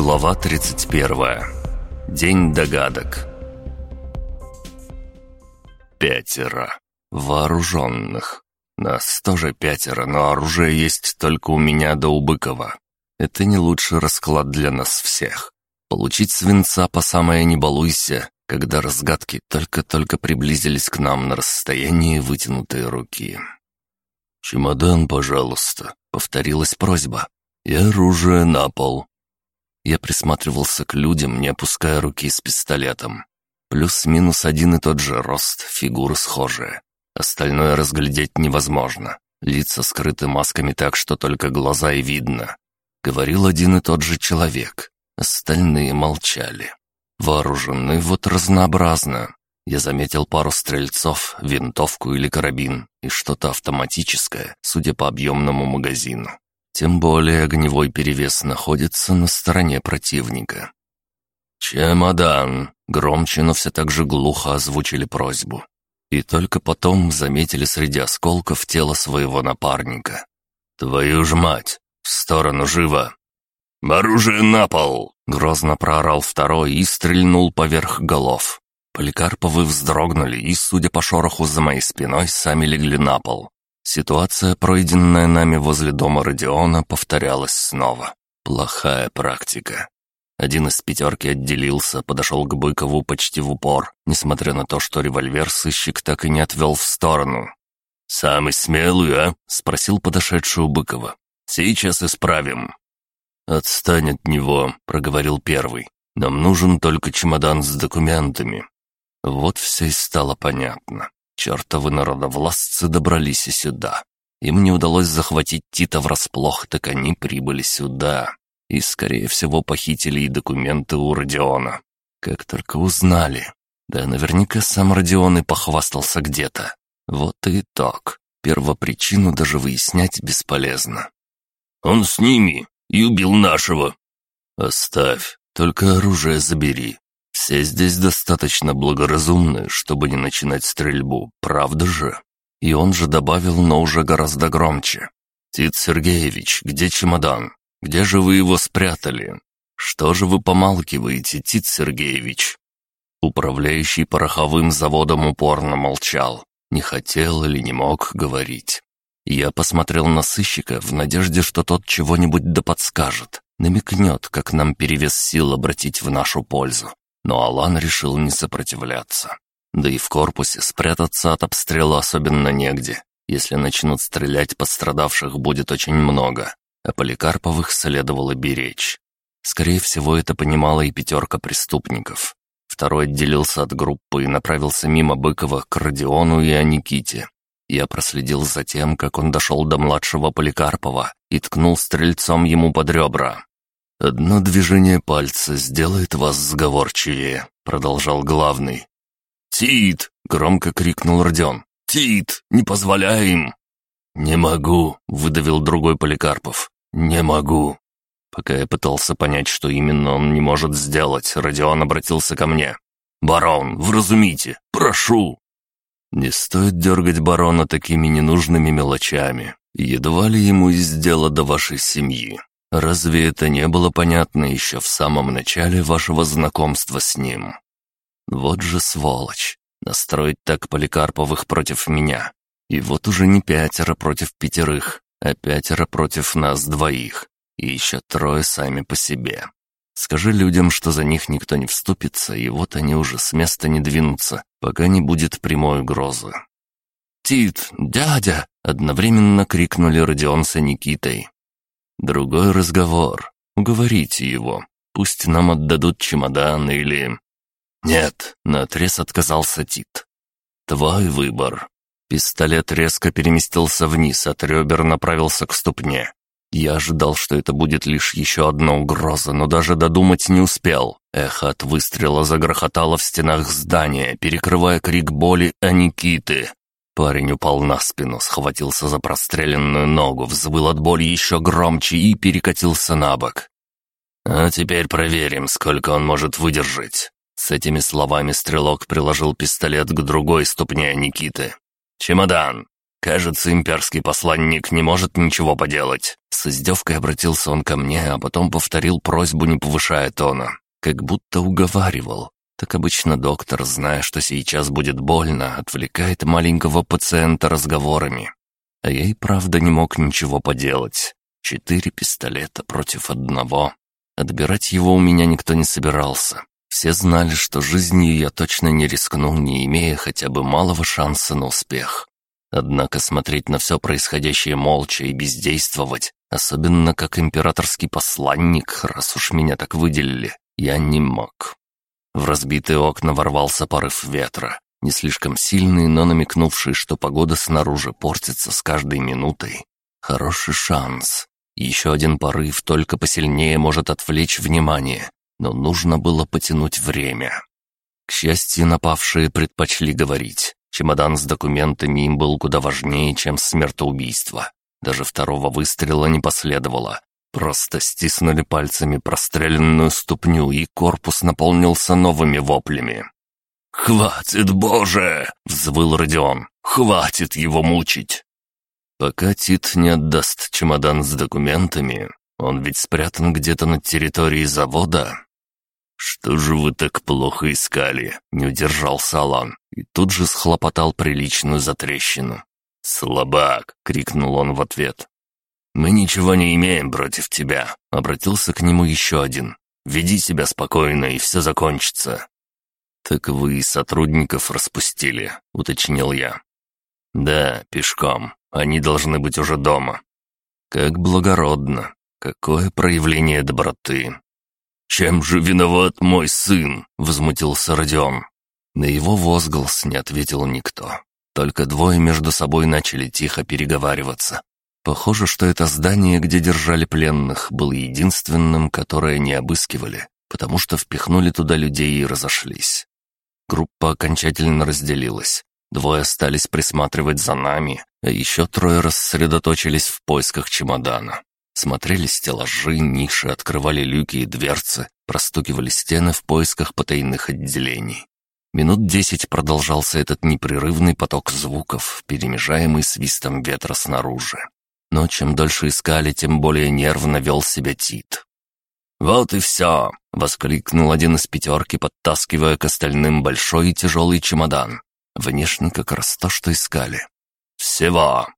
Глава 31. День догадок. Пятеро. Вооруженных. Нас тоже пятеро, но оружие есть только у меня да у Быкова. Это не лучший расклад для нас всех. Получить свинца по самое не балуйся, когда разгадки только-только приблизились к нам на расстоянии вытянутой руки. «Чемодан, пожалуйста», — повторилась просьба. «И оружие на пол». Я присматривался к людям, не опуская руки с пистолетом. Плюс-минус один и тот же рост, фигуры схожие. Остальное разглядеть невозможно. Лица скрыты масками так, что только глаза и видно. Говорил один и тот же человек. Остальные молчали. Вооружены вот разнообразно. Я заметил пару стрельцов, винтовку или карабин и что-то автоматическое, судя по объемному магазину. Тем более огневой перевес находится на стороне противника. «Чемодан!» — громче, но все так же глухо озвучили просьбу. И только потом заметили среди осколков тело своего напарника. «Твою ж мать! В сторону живо!» «Оружие на пол!» — грозно проорал второй и стрельнул поверх голов. Поликарповы вздрогнули и, судя по шороху за моей спиной, сами легли на пол. Ситуация, пройденная нами возле дома Родиона, повторялась снова. Плохая практика. Один из пятерки отделился, подошел к Быкову почти в упор, несмотря на то, что револьвер сыщик так и не отвел в сторону. «Самый смелый, а?» — спросил подошедший у Быкова. «Сейчас исправим». «Отстань от него», — проговорил первый. «Нам нужен только чемодан с документами». Вот все и стало понятно. Чертовы народовластцы добрались и сюда. Им не удалось захватить Тита врасплох, так они прибыли сюда. И, скорее всего, похитили и документы у Родиона. Как только узнали. Да наверняка сам Родион и похвастался где-то. Вот и итог. Первопричину даже выяснять бесполезно. «Он с ними и убил нашего». «Оставь, только оружие забери. Все здесь достаточно благоразумны, чтобы не начинать стрельбу, правда же?» И он же добавил, но уже гораздо громче. «Тит Сергеевич, где чемодан? Где же вы его спрятали? Что же вы помалкиваете, Тит Сергеевич?» Управляющий пороховым заводом упорно молчал, не хотел или не мог говорить. Я посмотрел на сыщика в надежде, что тот чего-нибудь да подскажет, намекнет, как нам перевес сил обратить в нашу пользу но Алан решил не сопротивляться. Да и в корпусе спрятаться от обстрела особенно негде. Если начнут стрелять, пострадавших будет очень много, а Поликарповых следовало беречь. Скорее всего, это понимала и пятерка преступников. Второй отделился от группы и направился мимо Быкова к Родиону и Аниките. Я проследил за тем, как он дошел до младшего Поликарпова и ткнул стрельцом ему под ребра. «Одно движение пальца сделает вас сговорчивее», — продолжал главный. «Тит!» — громко крикнул Родион. «Тит! Не позволяй им!» «Не могу!» — выдавил другой Поликарпов. «Не могу!» Пока я пытался понять, что именно он не может сделать, Родион обратился ко мне. «Барон, вразумите! Прошу!» Не стоит дергать барона такими ненужными мелочами. Едва ли ему из дела до вашей семьи. Разве это не было понятно еще в самом начале вашего знакомства с ним? Вот же сволочь. Настроить так Поликарповых против меня. И вот уже не пятеро против пятерых, а пятеро против нас двоих. И еще трое сами по себе. Скажи людям, что за них никто не вступится, и вот они уже с места не двинутся, пока не будет прямой угрозы. «Тит! Дядя!» — одновременно крикнули Родион с Никитой. Другой разговор. Уговорите его. Пусть нам отдадут чемодан или... Нет, наотрез отказался Тит. Твой выбор. Пистолет резко переместился вниз, от ребер направился к ступне. Я ожидал, что это будет лишь еще одна угроза, но даже додумать не успел. Эхо от выстрела загрохотало в стенах здания, перекрывая крик боли Аникиты. Парень упал на спину, схватился за простреленную ногу, взвыл от боли еще громче и перекатился на бок. «А теперь проверим, сколько он может выдержать». С этими словами стрелок приложил пистолет к другой ступне Никиты. «Чемодан!» Кажется, имперский посланник не может ничего поделать». С издевкой обратился он ко мне, а потом повторил просьбу, не повышая тона. Как будто уговаривал. Так обычно доктор, зная, что сейчас будет больно, отвлекает маленького пациента разговорами. А я и правда не мог ничего поделать. Четыре пистолета против одного. Отбирать его у меня никто не собирался. Все знали, что жизнью я точно не рискну, не имея хотя бы малого шанса на успех. Однако смотреть на все происходящее молча и бездействовать, особенно как императорский посланник, раз уж меня так выделили, я не мог. В разбитые окна ворвался порыв ветра, не слишком сильный, но намекнувший, что погода снаружи портится с каждой минутой. Хороший шанс. Еще один порыв только посильнее может отвлечь внимание, но нужно было потянуть время. К счастью, напавшие предпочли говорить. Чемодан с документами им был куда важнее, чем смертоубийство. Даже второго выстрела не последовало. Просто стиснули пальцами простреленную ступню, и корпус наполнился новыми воплями. «Хватит, Боже!» — взвыл Родион. «Хватит его мучить!» Пока Тит не отдаст чемодан с документами, он ведь спрятан где-то на территории завода. «Что же вы так плохо искали?» — не удержался Алан и тут же схлопотал приличную затрещину. «Слабак!» — крикнул он в ответ. «Мы ничего не имеем против тебя», — обратился к нему еще один. «Веди себя спокойно, и все закончится». «Так вы и сотрудников распустили», — уточнил я. «Да, пешком. Они должны быть уже дома». «Как благородно. Какое проявление доброты». «Чем же виноват мой сын?» — возмутился Родион. На его возглас не ответил никто. Только двое между собой начали тихо переговариваться. Похоже, что это здание, где держали пленных, было единственным, которое не обыскивали, потому что впихнули туда людей и разошлись. Группа окончательно разделилась. Двое остались присматривать за нами, а еще трое рассредоточились в поисках чемодана. Смотрели стеллажи, ниши, открывали люки и дверцы, простукивали стены в поисках потайных отделений. Минут десять продолжался этот непрерывный поток звуков, перемежаемый свистом ветра снаружи. Но чем дольше искали, тем более нервно вел себя Тит. «Вот и все!» — воскликнул один из пятерки, подтаскивая к остальным большой и тяжелый чемодан. Внешне как раз то, что искали. «Всего!»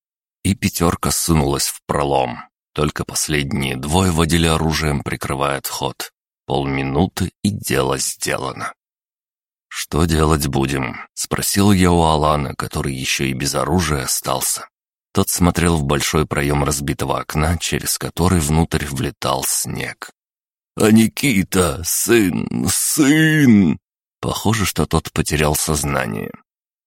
И пятерка сунулась в пролом. Только последние двое водили оружием, прикрывая отход. Полминуты, и дело сделано. «Что делать будем?» — спросил я у Алана, который еще и без оружия остался. Тот смотрел в большой проем разбитого окна, через который внутрь влетал снег. «А Никита, сын, сын!» Похоже, что тот потерял сознание.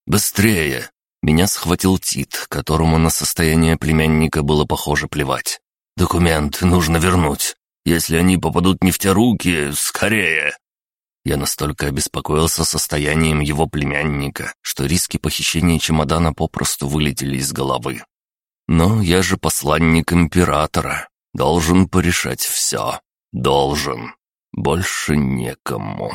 «Быстрее!» Меня схватил Тит, которому на состояние племянника было похоже плевать. «Документы нужно вернуть. Если они попадут не в те руки, скорее!» Я настолько обеспокоился состоянием его племянника, что риски похищения чемодана попросту вылетели из головы. Но я же посланник императора. Должен порешать все. Должен. Больше некому.